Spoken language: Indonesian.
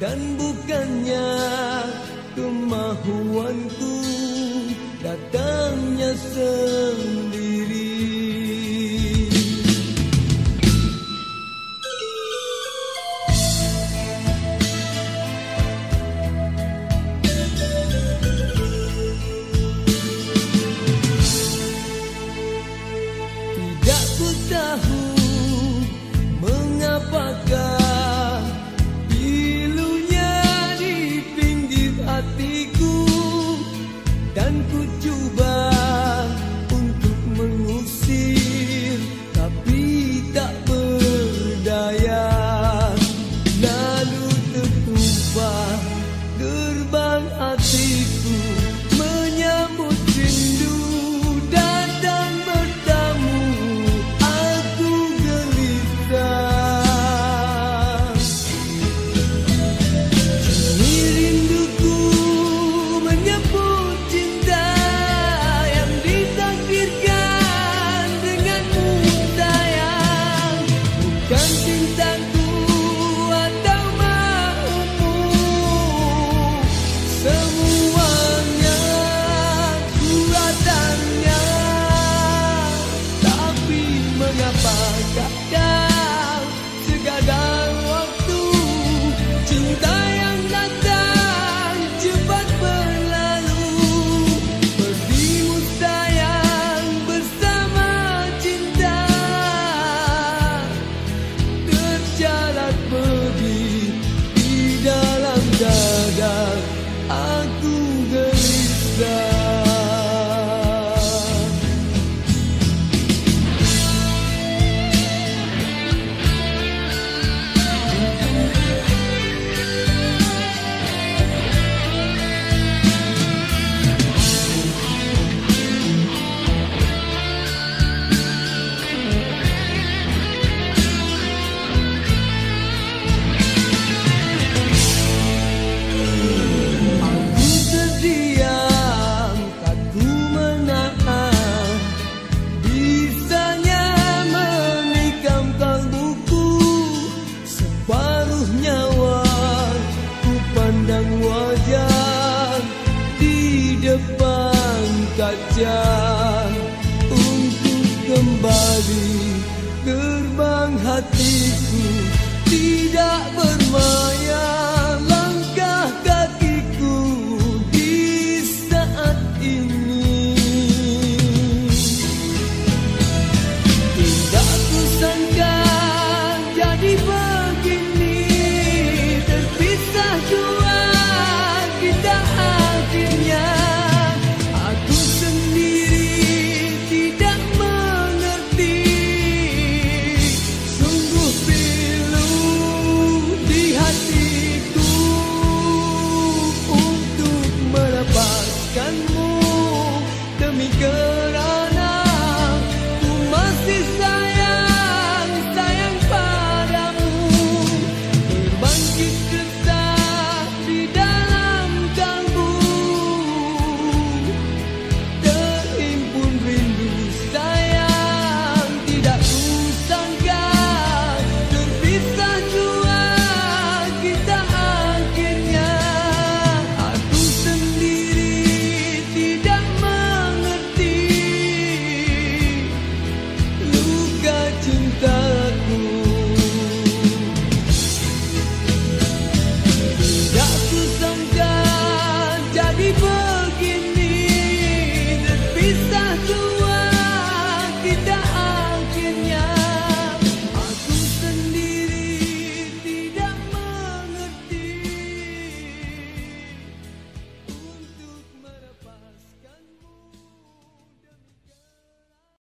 dan bukannya kemahuanku datangnya sendiri kejar untuk kembali. Gerbang hatiku tidak bermaya langkah kakiku di saat ini. Tidak kusangka jadi begini terpisah dua kita.